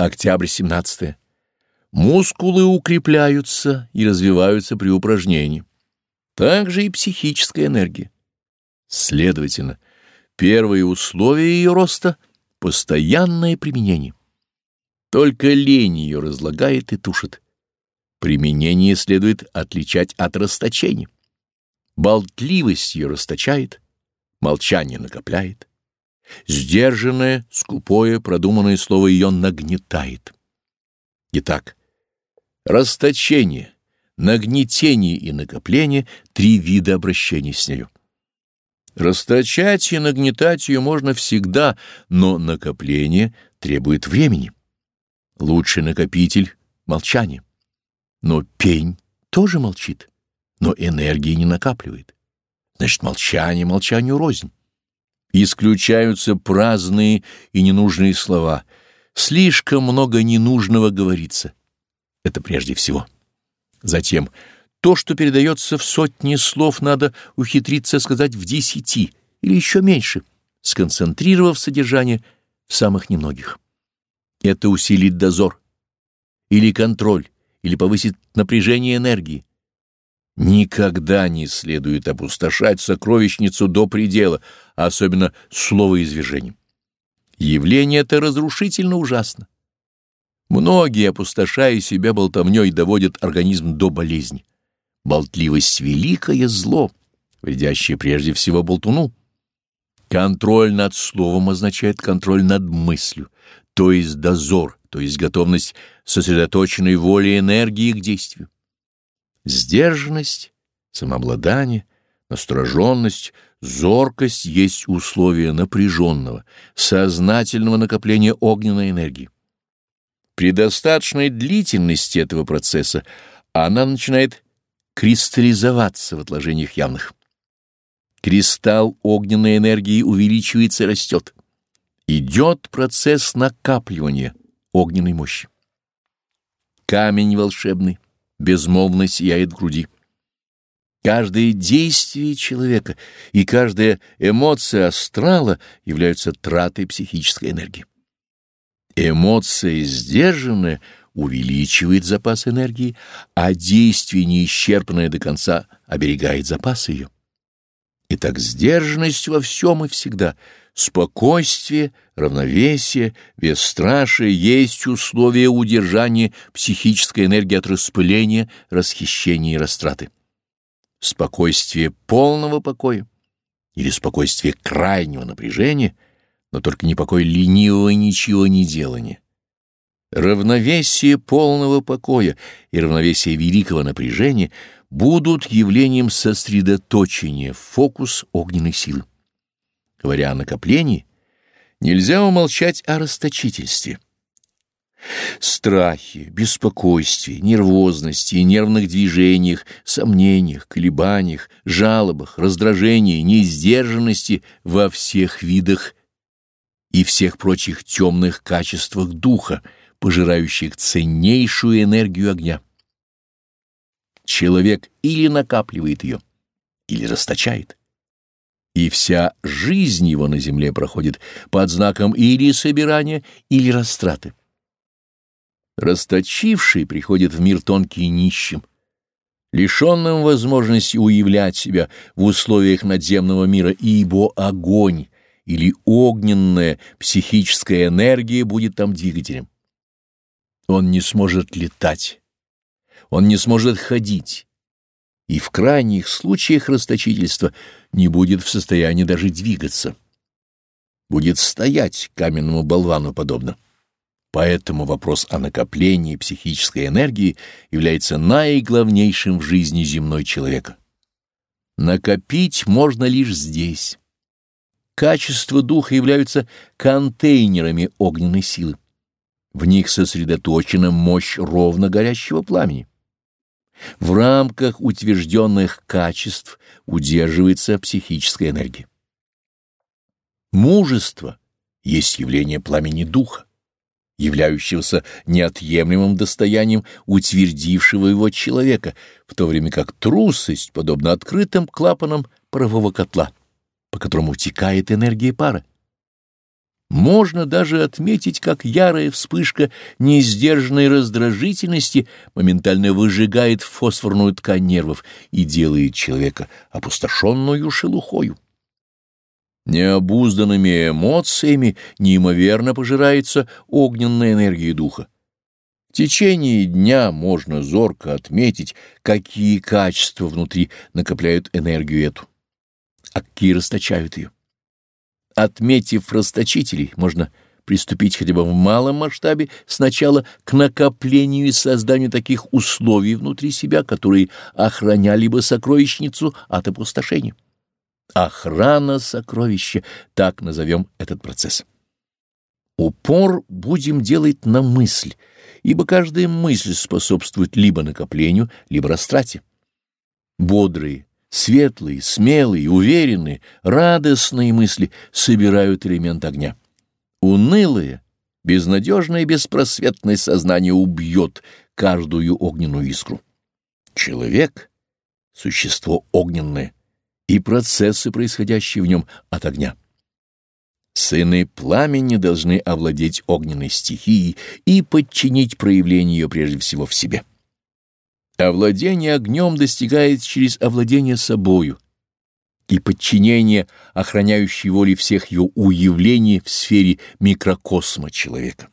Октябрь 17. Мускулы укрепляются и развиваются при упражнении. Также и психическая энергия. Следовательно, первое условие ее роста — постоянное применение. Только лень ее разлагает и тушит. Применение следует отличать от расточения. Болтливость ее расточает, молчание накопляет. Сдержанное, скупое, продуманное слово ее нагнетает. Итак, расточение, нагнетение и накопление — три вида обращения с нею. Расточать и нагнетать ее можно всегда, но накопление требует времени. Лучший накопитель — молчание. Но пень тоже молчит, но энергии не накапливает. Значит, молчание молчанию рознь. Исключаются праздные и ненужные слова. Слишком много ненужного говорится. Это прежде всего. Затем, то, что передается в сотни слов, надо ухитриться сказать в десяти или еще меньше, сконцентрировав содержание в самых немногих. Это усилит дозор или контроль, или повысит напряжение энергии. Никогда не следует опустошать сокровищницу до предела, особенно словоизвержением. Явление это разрушительно ужасно. Многие, опустошая себя болтовней, доводят организм до болезни. Болтливость — великое зло, вредящее прежде всего болтуну. Контроль над словом означает контроль над мыслью, то есть дозор, то есть готовность сосредоточенной воли и энергии к действию. Сдержанность, самообладание, настороженность, зоркость есть условия напряженного, сознательного накопления огненной энергии. При достаточной длительности этого процесса она начинает кристаллизоваться в отложениях явных. Кристалл огненной энергии увеличивается и растет. Идет процесс накапливания огненной мощи. Камень волшебный безмолвно сияет в груди. Каждое действие человека и каждая эмоция астрала являются тратой психической энергии. Эмоция сдержанная увеличивает запас энергии, а действие, неисчерпанное до конца, оберегает запас ее. Итак, сдержанность во всем и всегда — Спокойствие, равновесие, бесстрашие есть условия удержания психической энергии от распыления, расхищения и растраты. Спокойствие полного покоя или спокойствие крайнего напряжения, но только не покой ленивого ничего не делания. Равновесие полного покоя и равновесие великого напряжения будут явлением сосредоточения фокус огненной силы. Говоря о накоплении, нельзя умолчать о расточительстве. Страхе, беспокойстве, нервозности и нервных движениях, сомнениях, колебаниях, жалобах, раздражении, неиздержанности во всех видах и всех прочих темных качествах духа, пожирающих ценнейшую энергию огня. Человек или накапливает ее, или расточает и вся жизнь его на земле проходит под знаком или собирания, или растраты. Расточивший приходит в мир тонкий и нищим, лишенным возможности уявлять себя в условиях надземного мира, ибо огонь или огненная психическая энергия будет там двигателем. Он не сможет летать, он не сможет ходить, и в крайних случаях расточительства не будет в состоянии даже двигаться. Будет стоять каменному болвану подобно. Поэтому вопрос о накоплении психической энергии является наиглавнейшим в жизни земной человека. Накопить можно лишь здесь. Качества духа являются контейнерами огненной силы. В них сосредоточена мощь ровно горящего пламени. В рамках утвержденных качеств удерживается психическая энергия. Мужество есть явление пламени духа, являющегося неотъемлемым достоянием утвердившего его человека, в то время как трусость подобна открытым клапанам парового котла, по которому утекает энергия пара. Можно даже отметить, как ярая вспышка неиздержанной раздражительности моментально выжигает фосфорную ткань нервов и делает человека опустошенную шелухою. Необузданными эмоциями неимоверно пожирается огненная энергия духа. В течение дня можно зорко отметить, какие качества внутри накопляют энергию эту, а какие расточают ее. Отметив расточителей, можно приступить хотя бы в малом масштабе сначала к накоплению и созданию таких условий внутри себя, которые охраняли бы сокровищницу от опустошения. Охрана сокровища, так назовем этот процесс. Упор будем делать на мысль, ибо каждая мысль способствует либо накоплению, либо растрате. Бодрые, светлые, смелые, уверенные, радостные мысли собирают элемент огня. Унылое, безнадежное беспросветное сознание убьет каждую огненную искру. Человек — существо огненное — и процессы, происходящие в нем от огня. Сыны пламени должны овладеть огненной стихией и подчинить проявление ее прежде всего в себе. Овладение огнем достигается через овладение собою и подчинение охраняющей воли всех ее уявлений в сфере микрокосма человека.